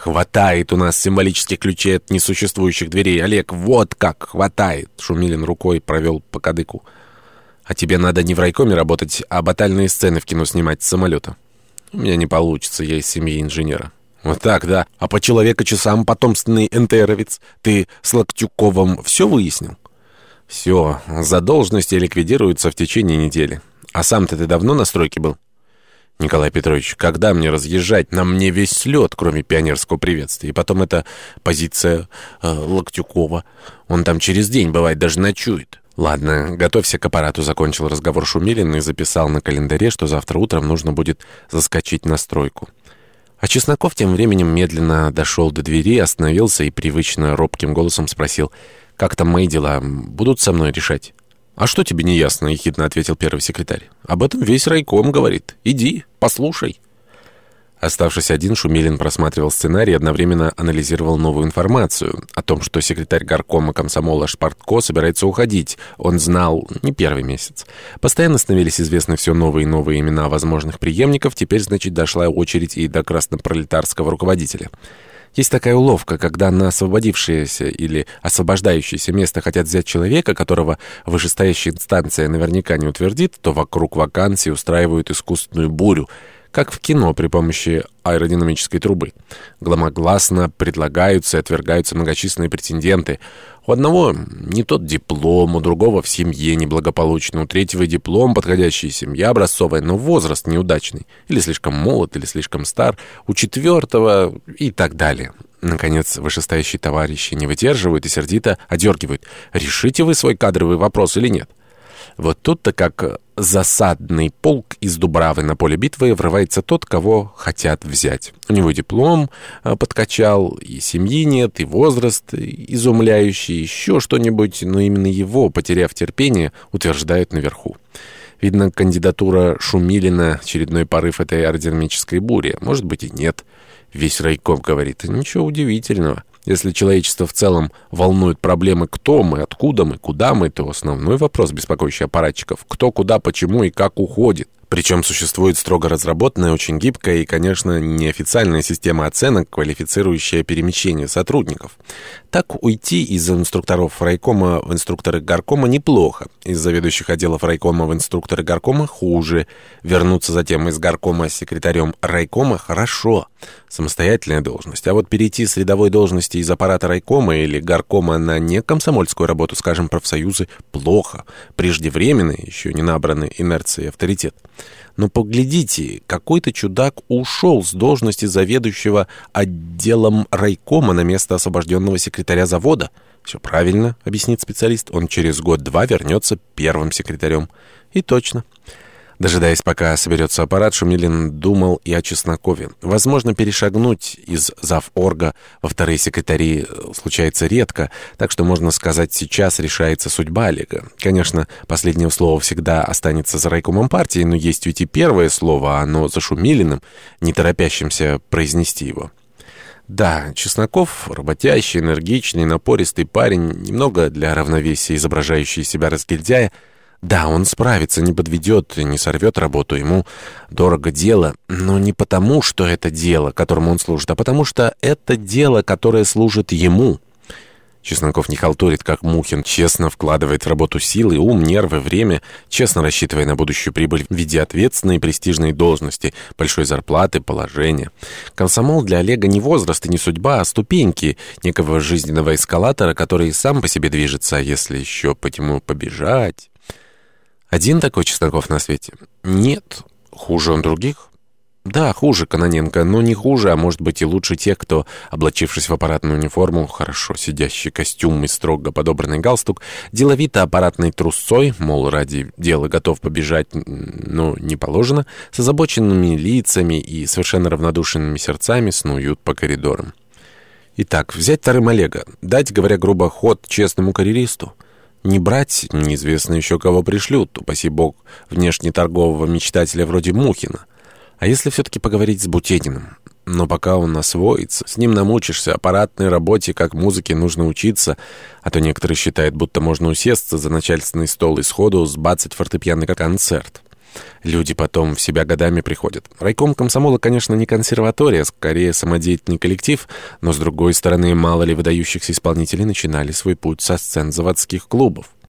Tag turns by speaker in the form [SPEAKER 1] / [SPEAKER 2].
[SPEAKER 1] «Хватает у нас символических ключей от несуществующих дверей, Олег, вот как хватает!» Шумилин рукой провел по кадыку. «А тебе надо не в райкоме работать, а батальные сцены в кино снимать с самолета». «У меня не получится, я из семьи инженера». «Вот так, да. А по человека-часам потомственный НТРовец. Ты с Локтюковым все выяснил?» «Все. Задолженности ликвидируются в течение недели. А сам-то ты давно на стройке был?» «Николай Петрович, когда мне разъезжать? На мне весь слет, кроме пионерского приветствия. И потом эта позиция э, Локтюкова. Он там через день, бывает, даже ночует». «Ладно, готовься к аппарату», — закончил разговор Шумилин и записал на календаре, что завтра утром нужно будет заскочить на стройку. А Чесноков тем временем медленно дошел до двери, остановился и привычно робким голосом спросил, «Как там мои дела? Будут со мной решать?» «А что тебе не ясно?» — ехидно ответил первый секретарь. «Об этом весь райком говорит. Иди, послушай». Оставшись один, Шумилин просматривал сценарий и одновременно анализировал новую информацию о том, что секретарь горкома комсомола Шпартко собирается уходить. Он знал не первый месяц. Постоянно становились известны все новые и новые имена возможных преемников. Теперь, значит, дошла очередь и до краснопролетарского руководителя. Есть такая уловка, когда на освободившееся или освобождающееся место хотят взять человека, которого вышестоящая инстанция наверняка не утвердит, то вокруг вакансии устраивают искусственную бурю — как в кино при помощи аэродинамической трубы. Громогласно предлагаются и отвергаются многочисленные претенденты. У одного не тот диплом, у другого в семье неблагополучно, у третьего диплом, подходящий семья образцовая, но возраст неудачный, или слишком молод, или слишком стар, у четвертого и так далее. Наконец, вышестоящие товарищи не выдерживают и сердито одергивают. Решите вы свой кадровый вопрос или нет? Вот тут-то как засадный полк из Дубравы на поле битвы врывается тот, кого хотят взять. У него диплом э, подкачал, и семьи нет, и возраст изумляющий, еще что-нибудь, но именно его, потеряв терпение, утверждают наверху. Видно, кандидатура Шумилина — очередной порыв этой аэродинамической бури. Может быть и нет. Весь райком говорит. Ничего удивительного. Если человечество в целом волнует проблемы «кто мы», «откуда мы», «куда мы», то основной вопрос, беспокоящий аппаратчиков «кто, куда, почему и как уходит». Причем существует строго разработанная, очень гибкая и, конечно, неофициальная система оценок, квалифицирующая перемещение сотрудников. Так уйти из инструкторов райкома в инструкторы горкома неплохо, из заведующих отделов райкома в инструкторы горкома хуже, вернуться затем из горкома секретарем райкома хорошо, самостоятельная должность, а вот перейти с рядовой должности из аппарата райкома или горкома на некомсомольскую работу, скажем, профсоюзы, плохо, преждевременный, еще не набранный инерцией авторитет. Но поглядите, какой-то чудак ушел с должности заведующего отделом райкома на место освобожденного секретаря завода. Все правильно, объяснит специалист. Он через год-два вернется первым секретарем. И точно. Дожидаясь, пока соберется аппарат, Шумилин думал и о Чеснокове. Возможно, перешагнуть из заворга во вторые секретари э, случается редко, так что, можно сказать, сейчас решается судьба Олега. Конечно, последнее слово всегда останется за райкомом партии, но есть ведь и первое слово, а оно за Шумилиным, не торопящимся произнести его. Да, Чесноков — работящий, энергичный, напористый парень, немного для равновесия изображающий себя разгильдяя — да, он справится, не подведет, не сорвет работу. Ему дорого дело, но не потому, что это дело, которому он служит, а потому что это дело, которое служит ему. Чесноков не халтурит, как Мухин, честно вкладывает в работу силы, ум, нервы, время, честно рассчитывая на будущую прибыль в виде ответственной и престижной должности, большой зарплаты, положения. Комсомол для Олега не возраст и не судьба, а ступеньки некого жизненного эскалатора, который сам по себе движется, а если еще по нему побежать... Один такой Чесноков на свете? Нет. Хуже он других? Да, хуже Каноненко, но не хуже, а может быть и лучше тех, кто, облачившись в аппаратную униформу, хорошо сидящий костюм и строго подобранный галстук, деловито аппаратной трусцой, мол, ради дела готов побежать, но не положено, с озабоченными лицами и совершенно равнодушными сердцами снуют по коридорам. Итак, взять вторым Олега, дать, говоря грубо, ход честному карьеристу — не брать, неизвестно еще кого пришлют, упаси бог, внешнеторгового мечтателя вроде Мухина. А если все-таки поговорить с Бутениным? Но пока он освоится, с ним намучишься, аппаратной работе, как музыке, нужно учиться, а то некоторые считают, будто можно усесться за начальственный стол и сходу сбацать фортепианный концерт. Люди потом в себя годами приходят. Райком комсомола, конечно, не консерватория, скорее самодеятельный коллектив, но, с другой стороны, мало ли выдающихся исполнителей начинали свой путь со сцен заводских клубов.